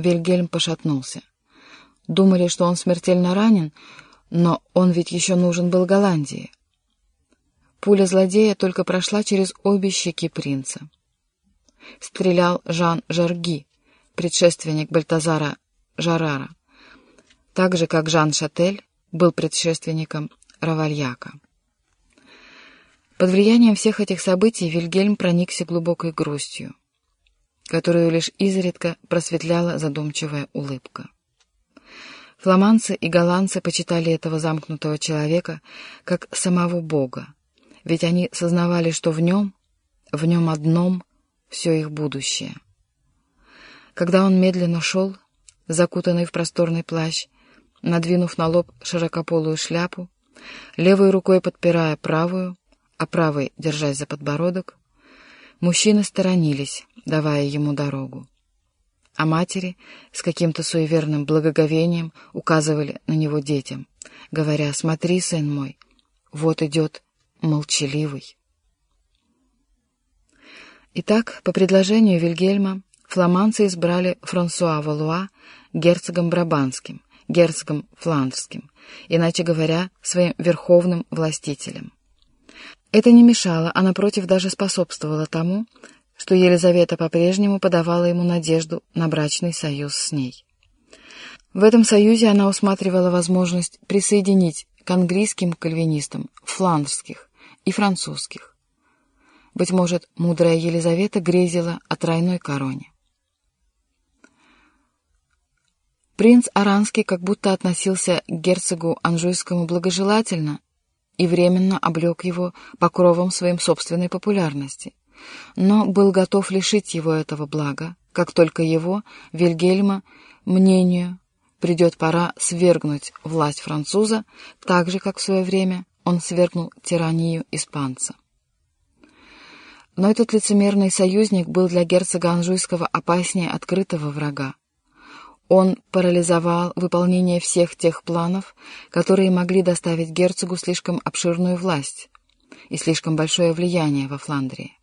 Вильгельм пошатнулся. Думали, что он смертельно ранен, но он ведь еще нужен был Голландии. Пуля злодея только прошла через обе щеки принца. Стрелял Жан Жарги, предшественник Бальтазара Жарара, так же, как Жан Шатель был предшественником Равальяка. Под влиянием всех этих событий Вильгельм проникся глубокой грустью, которую лишь изредка просветляла задумчивая улыбка. Фламандцы и голландцы почитали этого замкнутого человека как самого Бога, ведь они сознавали, что в нем, в нем одном, все их будущее. Когда он медленно шел, закутанный в просторный плащ, надвинув на лоб широкополую шляпу, левой рукой подпирая правую, а правой держась за подбородок, мужчины сторонились, давая ему дорогу а матери с каким-то суеверным благоговением указывали на него детям, говоря «Смотри, сын мой, вот идет молчаливый». Итак, по предложению Вильгельма, фламандцы избрали Франсуа Валуа герцогом Брабанским, герцогом Фландерским, иначе говоря, своим верховным властителем. Это не мешало, а напротив даже способствовало тому, что Елизавета по-прежнему подавала ему надежду на брачный союз с ней. В этом союзе она усматривала возможность присоединить к английским кальвинистам фландерских и французских. Быть может, мудрая Елизавета грезила о тройной короне. Принц Аранский как будто относился к герцогу Анжуйскому благожелательно и временно облег его покровом своим собственной популярности но был готов лишить его этого блага, как только его, Вильгельма, мнению придет пора свергнуть власть француза, так же, как в свое время он свергнул тиранию испанца. Но этот лицемерный союзник был для герцога Анжуйского опаснее открытого врага. Он парализовал выполнение всех тех планов, которые могли доставить герцогу слишком обширную власть и слишком большое влияние во Фландрии.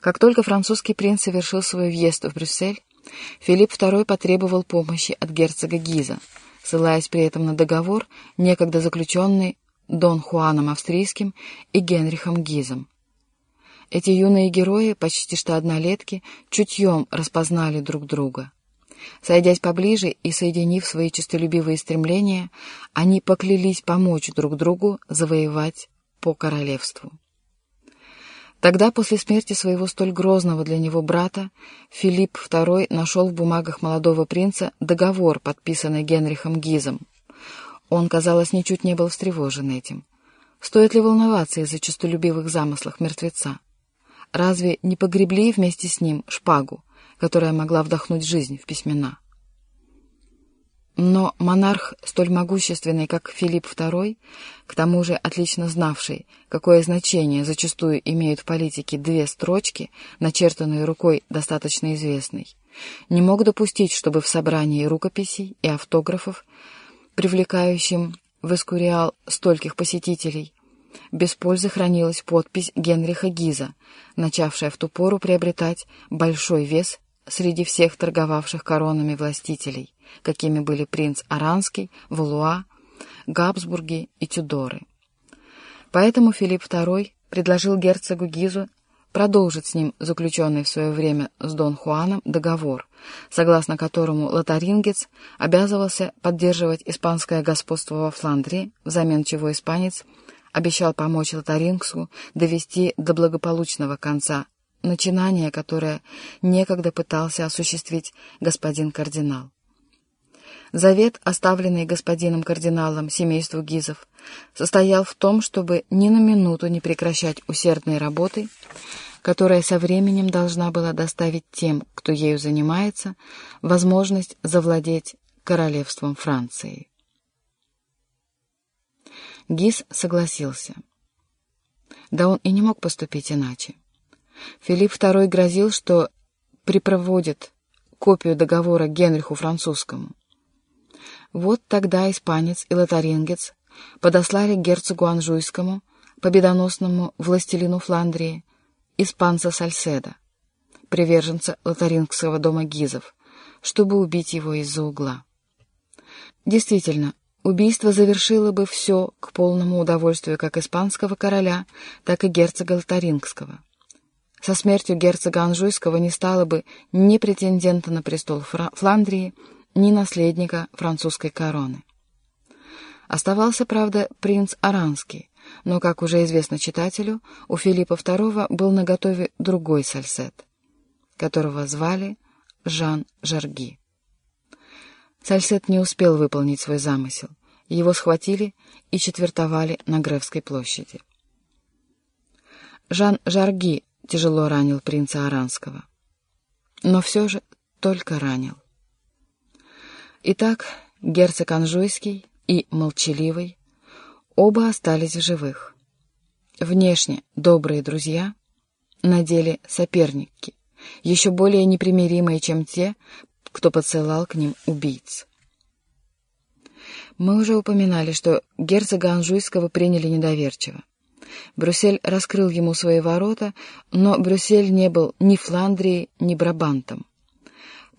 Как только французский принц совершил свой въезд в Брюссель, Филипп II потребовал помощи от герцога Гиза, ссылаясь при этом на договор, некогда заключенный Дон Хуаном Австрийским и Генрихом Гизом. Эти юные герои, почти что однолетки, чутьем распознали друг друга. Сойдясь поближе и соединив свои честолюбивые стремления, они поклялись помочь друг другу завоевать по королевству. Тогда, после смерти своего столь грозного для него брата, Филипп II нашел в бумагах молодого принца договор, подписанный Генрихом Гизом. Он, казалось, ничуть не был встревожен этим. Стоит ли волноваться из-за честолюбивых замыслах мертвеца? Разве не погребли вместе с ним шпагу, которая могла вдохнуть жизнь в письмена? Но монарх, столь могущественный, как Филипп II, к тому же отлично знавший, какое значение зачастую имеют в политике две строчки, начертанные рукой достаточно известной, не мог допустить, чтобы в собрании рукописей и автографов, привлекающим в Эскуриал стольких посетителей, без пользы хранилась подпись Генриха Гиза, начавшая в ту пору приобретать большой вес среди всех торговавших коронами властителей, какими были принц Аранский, Валуа, Габсбурги и Тюдоры. Поэтому Филипп II предложил герцогу Гизу продолжить с ним заключенный в свое время с Дон Хуаном договор, согласно которому лотарингец обязывался поддерживать испанское господство во Фландрии, взамен чего испанец обещал помочь лотарингсу довести до благополучного конца начинание, которое некогда пытался осуществить господин кардинал. Завет, оставленный господином кардиналом семейству Гизов, состоял в том, чтобы ни на минуту не прекращать усердной работы, которая со временем должна была доставить тем, кто ею занимается, возможность завладеть королевством Франции. Гиз согласился. Да он и не мог поступить иначе. Филипп II грозил, что припроводит копию договора Генриху Французскому. Вот тогда испанец и лотарингец подослали герцогу Анжуйскому, победоносному властелину Фландрии, испанца Сальседа, приверженца лотарингского дома Гизов, чтобы убить его из-за угла. Действительно, убийство завершило бы все к полному удовольствию как испанского короля, так и герцога Лотарингского. Со смертью герцога Анжуйского не стало бы ни претендента на престол Фландрии, ни наследника французской короны. Оставался, правда, принц Аранский, но, как уже известно читателю, у Филиппа II был наготове другой сальсет, которого звали Жан Жарги. Сальсет не успел выполнить свой замысел. Его схватили и четвертовали на Гревской площади. Жан Жарги тяжело ранил принца Аранского. Но все же только ранил. Итак, герцог Анжуйский и Молчаливый оба остались в живых. Внешне добрые друзья, на деле соперники, еще более непримиримые, чем те, кто подсылал к ним убийц. Мы уже упоминали, что герцога Анжуйского приняли недоверчиво. Брюссель раскрыл ему свои ворота, но Брюссель не был ни Фландрией, ни Брабантом.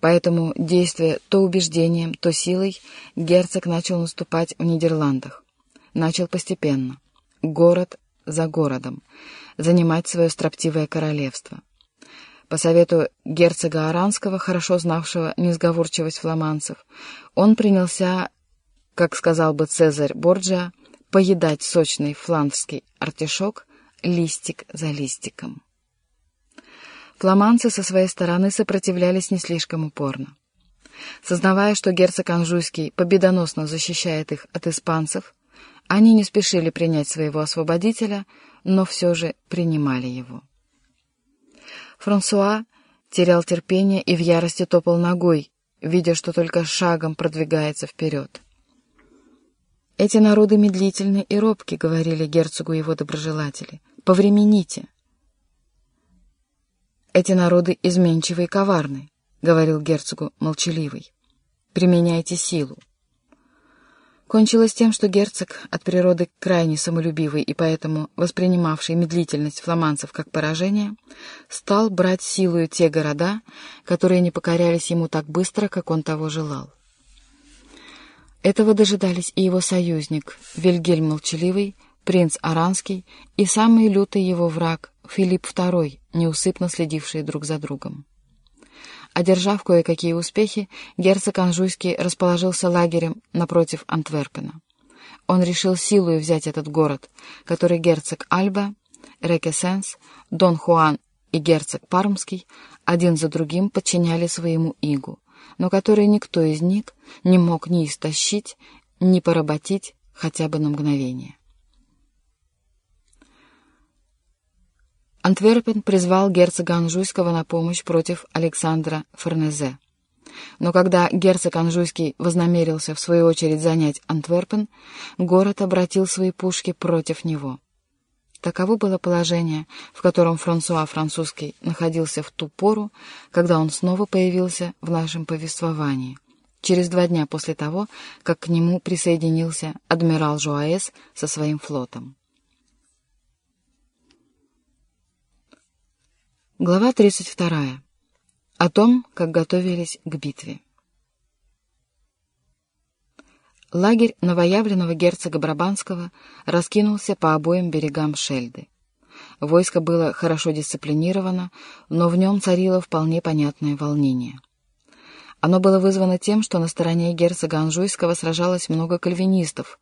Поэтому, действуя то убеждением, то силой, герцог начал наступать в Нидерландах. Начал постепенно, город за городом, занимать свое строптивое королевство. По совету герцога Аранского, хорошо знавшего несговорчивость фламандцев, он принялся, как сказал бы Цезарь Борджиа, поедать сочный фландский артишок листик за листиком. Фламандцы со своей стороны сопротивлялись не слишком упорно. Сознавая, что герцог Анжуйский победоносно защищает их от испанцев, они не спешили принять своего освободителя, но все же принимали его. Франсуа терял терпение и в ярости топал ногой, видя, что только шагом продвигается вперед. «Эти народы медлительны и робки», — говорили герцогу его доброжелатели. «Повремените». «Эти народы изменчивы и коварны», — говорил герцогу молчаливый. «Применяйте силу». Кончилось тем, что герцог, от природы крайне самолюбивый и поэтому воспринимавший медлительность фламандцев как поражение, стал брать силою те города, которые не покорялись ему так быстро, как он того желал. Этого дожидались и его союзник, Вильгельм Молчаливый, принц Аранский и самый лютый его враг, Филипп II, неусыпно следившие друг за другом. Одержав кое-какие успехи, герцог Анжуйский расположился лагерем напротив Антверпена. Он решил силою взять этот город, который герцог Альба, Рекесенс, Дон Хуан и герцог Пармский один за другим подчиняли своему игу, но который никто из них не мог ни истощить, ни поработить хотя бы на мгновение. Антверпен призвал герцога Анжуйского на помощь против Александра Форнезе. Но когда герцог Анжуйский вознамерился в свою очередь занять Антверпен, город обратил свои пушки против него. Таково было положение, в котором Франсуа Французский находился в ту пору, когда он снова появился в нашем повествовании, через два дня после того, как к нему присоединился адмирал Жуаэс со своим флотом. Глава 32. О том, как готовились к битве. Лагерь новоявленного герцога Брабанского раскинулся по обоим берегам Шельды. Войско было хорошо дисциплинировано, но в нем царило вполне понятное волнение. Оно было вызвано тем, что на стороне герцога Анжуйского сражалось много кальвинистов,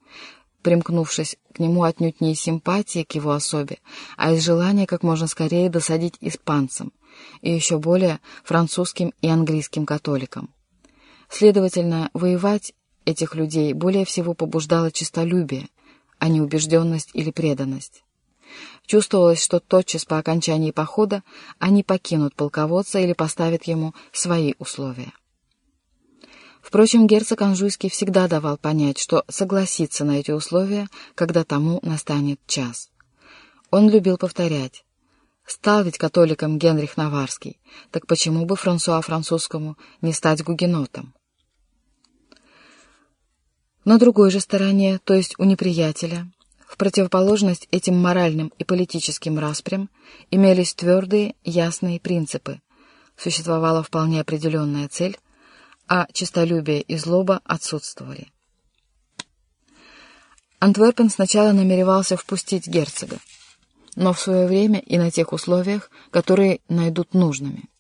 примкнувшись к нему отнюдь не из симпатии к его особе, а из желания как можно скорее досадить испанцам, и еще более французским и английским католикам. Следовательно, воевать этих людей более всего побуждало честолюбие, а не убежденность или преданность. Чувствовалось, что тотчас по окончании похода они покинут полководца или поставят ему свои условия. Впрочем, герцог Анжуйский всегда давал понять, что согласится на эти условия, когда тому настанет час. Он любил повторять. Стал ведь католиком Генрих Наварский, так почему бы Франсуа Французскому не стать гугенотом? На другой же стороне, то есть у неприятеля, в противоположность этим моральным и политическим распрям, имелись твердые, ясные принципы. Существовала вполне определенная цель, а честолюбие и злоба отсутствовали. Антверпен сначала намеревался впустить герцога, но в свое время и на тех условиях, которые найдут нужными.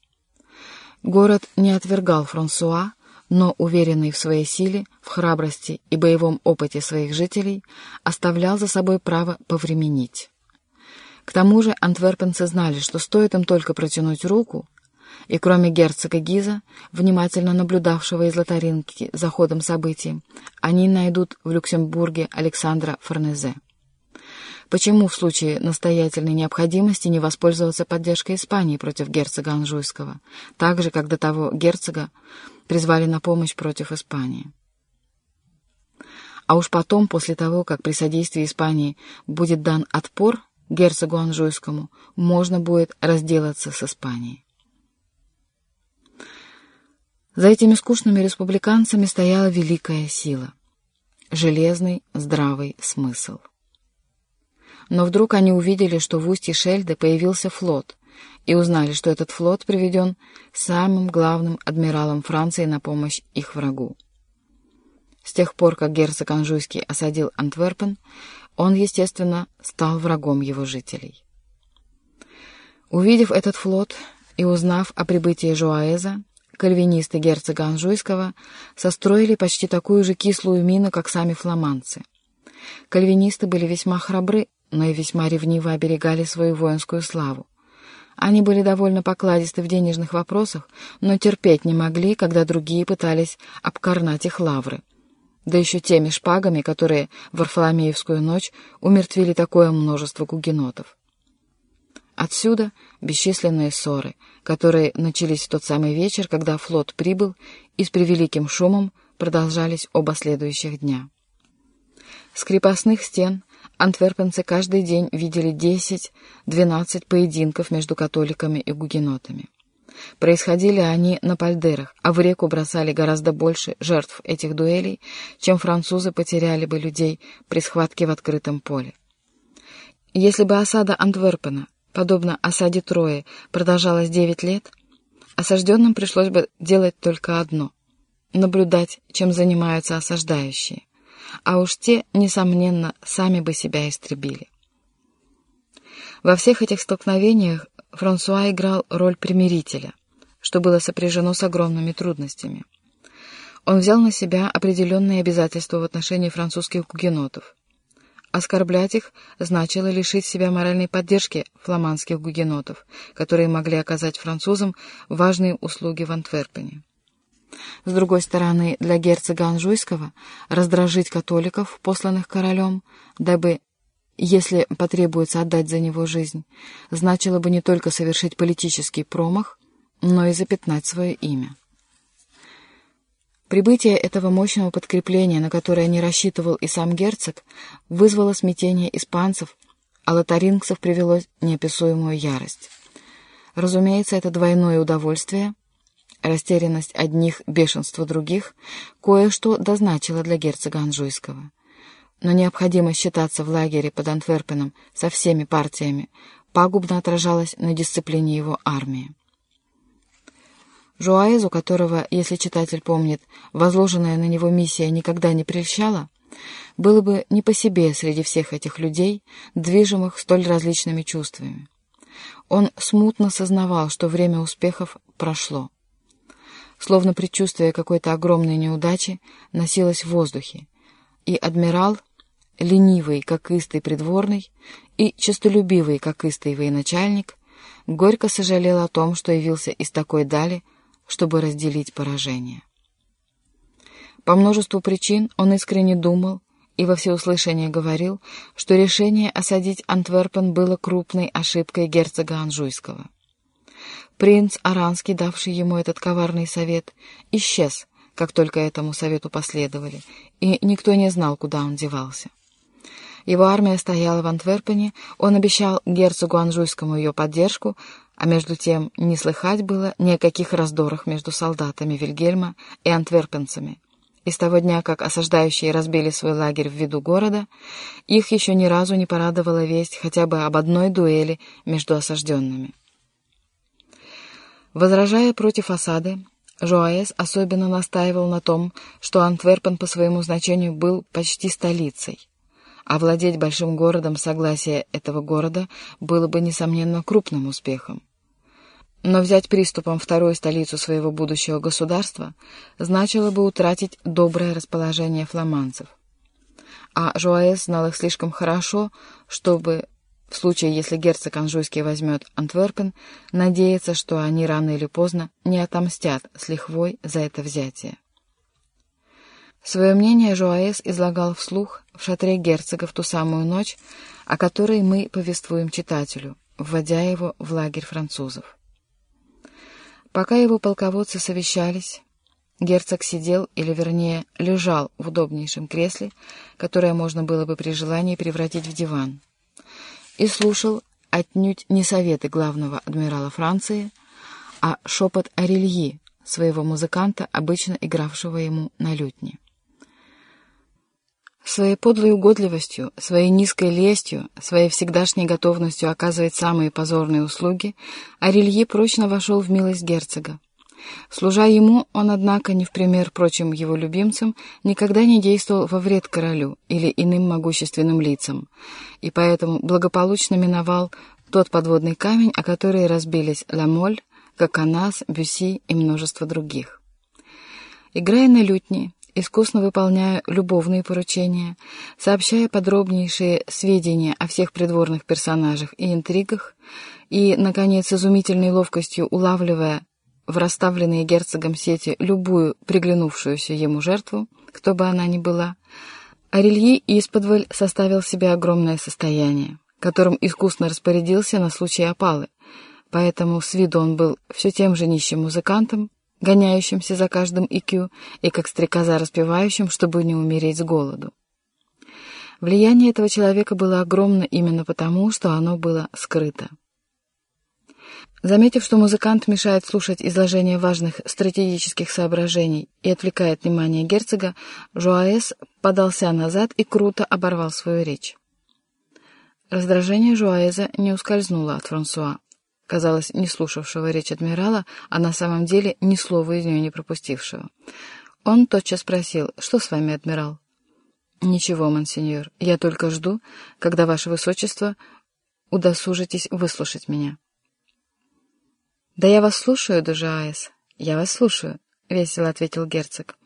Город не отвергал Франсуа, но, уверенный в своей силе, в храбрости и боевом опыте своих жителей, оставлял за собой право повременить. К тому же антверпенцы знали, что стоит им только протянуть руку, и кроме герцога Гиза, внимательно наблюдавшего из Лотаринки за ходом событий, они найдут в Люксембурге Александра Форнезе. Почему в случае настоятельной необходимости не воспользоваться поддержкой Испании против герцога Анжуйского, так же, как до того герцога призвали на помощь против Испании? А уж потом, после того, как при содействии Испании будет дан отпор герцогу Анжуйскому, можно будет разделаться с Испанией. За этими скучными республиканцами стояла великая сила — железный, здравый смысл. Но вдруг они увидели, что в устье Шельды появился флот, и узнали, что этот флот приведен самым главным адмиралом Франции на помощь их врагу. С тех пор, как герцог Анжуйский осадил Антверпен, он, естественно, стал врагом его жителей. Увидев этот флот и узнав о прибытии Жуаэза, кальвинисты герцога Анжуйского состроили почти такую же кислую мину, как сами фламандцы. Кальвинисты были весьма храбры, но и весьма ревниво оберегали свою воинскую славу. Они были довольно покладисты в денежных вопросах, но терпеть не могли, когда другие пытались обкорнать их лавры да еще теми шпагами, которые в Варфоломеевскую ночь умертвили такое множество гугенотов. Отсюда бесчисленные ссоры, которые начались в тот самый вечер, когда флот прибыл, и с превеликим шумом продолжались оба следующих дня. С крепостных стен антверпенцы каждый день видели 10-12 поединков между католиками и гугенотами. Происходили они на пальдерах, а в реку бросали гораздо больше жертв этих дуэлей, чем французы потеряли бы людей при схватке в открытом поле. Если бы осада Антверпена, подобно осаде Трои, продолжалась девять лет, осажденным пришлось бы делать только одно — наблюдать, чем занимаются осаждающие, а уж те, несомненно, сами бы себя истребили. Во всех этих столкновениях Франсуа играл роль примирителя, что было сопряжено с огромными трудностями. Он взял на себя определенные обязательства в отношении французских гугенотов. Оскорблять их значило лишить себя моральной поддержки фламандских гугенотов, которые могли оказать французам важные услуги в Антверпене. С другой стороны, для герцога Анжуйского раздражить католиков, посланных королем, дабы если потребуется отдать за него жизнь, значило бы не только совершить политический промах, но и запятнать свое имя. Прибытие этого мощного подкрепления, на которое не рассчитывал и сам герцог, вызвало смятение испанцев, а лотарингцев привело неописуемую ярость. Разумеется, это двойное удовольствие, растерянность одних, бешенство других, кое-что дозначило для герцога Анжуйского но необходимость считаться в лагере под Антверпеном со всеми партиями пагубно отражалась на дисциплине его армии. Жуаэзу, которого, если читатель помнит, возложенная на него миссия никогда не прельщала, было бы не по себе среди всех этих людей, движимых столь различными чувствами. Он смутно сознавал, что время успехов прошло. Словно предчувствие какой-то огромной неудачи носилось в воздухе, и адмирал ленивый, как истый придворный, и честолюбивый, как истый военачальник, горько сожалел о том, что явился из такой дали, чтобы разделить поражение. По множеству причин он искренне думал и во всеуслышание говорил, что решение осадить Антверпен было крупной ошибкой герцога Анжуйского. Принц Аранский, давший ему этот коварный совет, исчез, как только этому совету последовали, и никто не знал, куда он девался. Его армия стояла в Антверпене, он обещал герцогу Анжуйскому ее поддержку, а между тем не слыхать было ни о каких раздорах между солдатами Вильгельма и антверпенцами. И с того дня, как осаждающие разбили свой лагерь в виду города, их еще ни разу не порадовала весть хотя бы об одной дуэли между осажденными. Возражая против осады, Жоаэс особенно настаивал на том, что Антверпен по своему значению был почти столицей. А владеть большим городом согласия этого города было бы, несомненно, крупным успехом. Но взять приступом вторую столицу своего будущего государства значило бы утратить доброе расположение фламандцев. А Жоаэс знал их слишком хорошо, чтобы в случае, если герцог Анжуйский возьмет Антверпен, надеяться, что они рано или поздно не отомстят с лихвой за это взятие. Свое мнение Жуаэс излагал вслух в шатре герцога в ту самую ночь, о которой мы повествуем читателю, вводя его в лагерь французов. Пока его полководцы совещались, герцог сидел, или вернее лежал в удобнейшем кресле, которое можно было бы при желании превратить в диван и слушал отнюдь не советы главного адмирала Франции, а шепот Арельи, своего музыканта, обычно игравшего ему на лютне. Своей подлой угодливостью, своей низкой лестью, своей всегдашней готовностью оказывать самые позорные услуги, Арельи прочно вошел в милость герцога. Служа ему, он, однако, не в пример прочим его любимцам, никогда не действовал во вред королю или иным могущественным лицам, и поэтому благополучно миновал тот подводный камень, о который разбились Ламоль, Коканас, Бюси и множество других. Играя на лютне, искусно выполняя любовные поручения, сообщая подробнейшие сведения о всех придворных персонажах и интригах, и, наконец, изумительной ловкостью улавливая в расставленные герцогом сети любую приглянувшуюся ему жертву, кто бы она ни была, Арельи исподволь составил себе огромное состояние, которым искусно распорядился на случай опалы, поэтому с виду он был все тем же нищим музыкантом, гоняющимся за каждым икю и как стрекоза распевающим, чтобы не умереть с голоду. Влияние этого человека было огромно именно потому, что оно было скрыто. Заметив, что музыкант мешает слушать изложение важных стратегических соображений и отвлекает внимание герцога, Жуаэс подался назад и круто оборвал свою речь. Раздражение Жуаэза не ускользнуло от Франсуа, казалось, не слушавшего речь адмирала, а на самом деле ни слова из нее не пропустившего. Он тотчас спросил, что с вами, адмирал? «Ничего, монсеньор, я только жду, когда ваше высочество удосужитесь выслушать меня». «Да я вас слушаю, Дежаэс, я вас слушаю», — весело ответил герцог.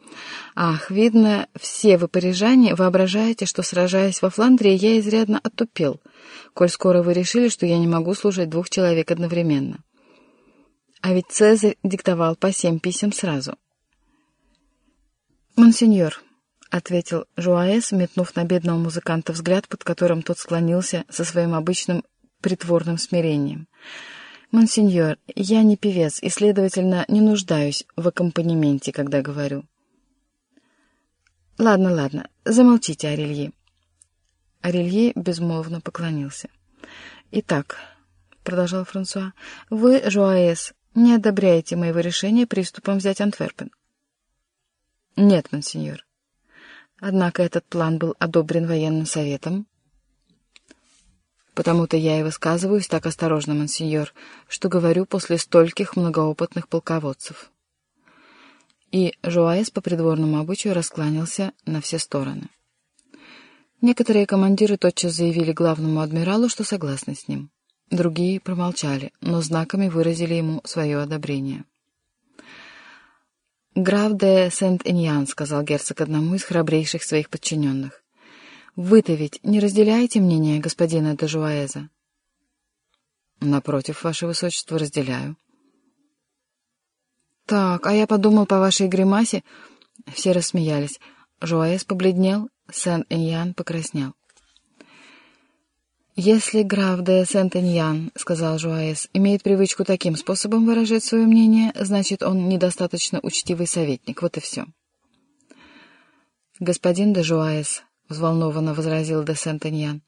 «Ах, видно, все вы, парижане, воображаете, что, сражаясь во Фландрии, я изрядно оттупел, коль скоро вы решили, что я не могу слушать двух человек одновременно. А ведь Цезарь диктовал по семь писем сразу». «Монсеньор», — ответил Жуаэс, метнув на бедного музыканта взгляд, под которым тот склонился со своим обычным притворным смирением, — «Монсеньор, я не певец и, следовательно, не нуждаюсь в аккомпанементе, когда говорю». «Ладно, ладно, замолчите, Арелье». Арелье безмолвно поклонился. «Итак», — продолжал Франсуа, — «вы, Жуаэс, не одобряете моего решения приступом взять Антверпен?» «Нет, монсеньор. Однако этот план был одобрен военным советом, Потому-то я и высказываюсь так осторожно, монсеньор, что говорю после стольких многоопытных полководцев. И Жуаэс по придворному обычаю раскланялся на все стороны. Некоторые командиры тотчас заявили главному адмиралу, что согласны с ним. Другие промолчали, но знаками выразили ему свое одобрение. «Граф де Сент-Эньян», — сказал герцог одному из храбрейших своих подчиненных. Вы-то ведь не разделяете мнение господина Дежуаэза? Напротив, ваше высочество, разделяю. Так, а я подумал по вашей гримасе... Все рассмеялись. Жуаэз побледнел, Сен-Эньян покраснел. «Если граф де Сент-Эньян, — сказал Жуаэс, — имеет привычку таким способом выражать свое мнение, значит, он недостаточно учтивый советник. Вот и все». «Господин де Жуаэс, взволнованно возразил де Сент-Эньян.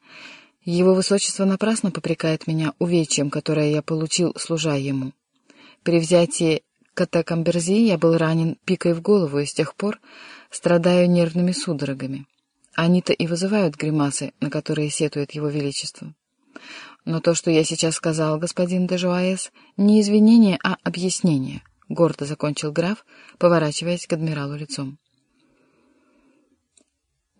«Его высочество напрасно попрекает меня увечьем, которое я получил, служа ему. При взятии Катакамберзи я был ранен пикой в голову и с тех пор страдаю нервными судорогами. Они-то и вызывают гримасы, на которые сетует его величество. Но то, что я сейчас сказал, господин де Жуаэс, не извинение, а объяснение. — гордо закончил граф, поворачиваясь к адмиралу лицом.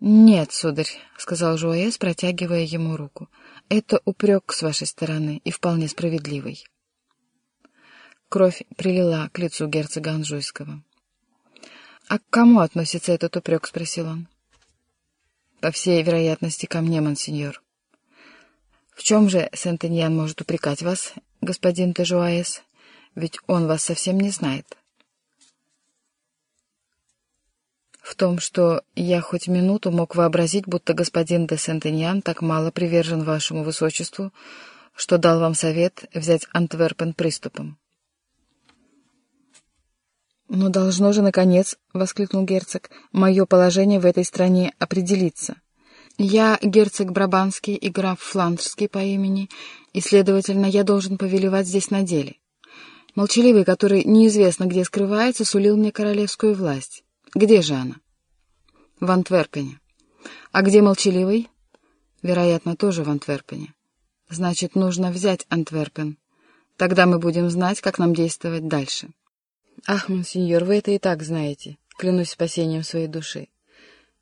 «Нет, сударь», — сказал Жуаэс, протягивая ему руку, — «это упрек с вашей стороны и вполне справедливый». Кровь прилила к лицу герцога Анжуйского. «А к кому относится этот упрек?» — спросил он. «По всей вероятности, ко мне, монсеньор». «В чем же Сент-Эньян может упрекать вас, господин Тежуаес? Ведь он вас совсем не знает». В том, что я хоть минуту мог вообразить, будто господин де Сентеньян так мало привержен вашему высочеству, что дал вам совет взять Антверпен приступом. «Но должно же, наконец, — воскликнул герцог, — мое положение в этой стране определиться. Я герцог Брабанский и граф Фландрский по имени, и, следовательно, я должен повелевать здесь на деле. Молчаливый, который неизвестно где скрывается, сулил мне королевскую власть. Где же она? В Антверпене. А где молчаливый? Вероятно, тоже в Антверпене. Значит, нужно взять Антверпен. Тогда мы будем знать, как нам действовать дальше. Ах, монсеньор, вы это и так знаете, клянусь спасением своей души.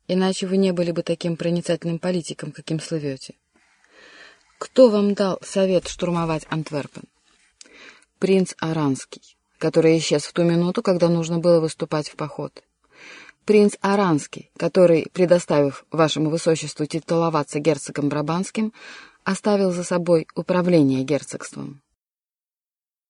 Иначе вы не были бы таким проницательным политиком, каким слывете. Кто вам дал совет штурмовать Антверпен? Принц Аранский, который исчез в ту минуту, когда нужно было выступать в поход принц Аранский, который, предоставив вашему высочеству титуловаться герцогом Брабанским, оставил за собой управление герцогством.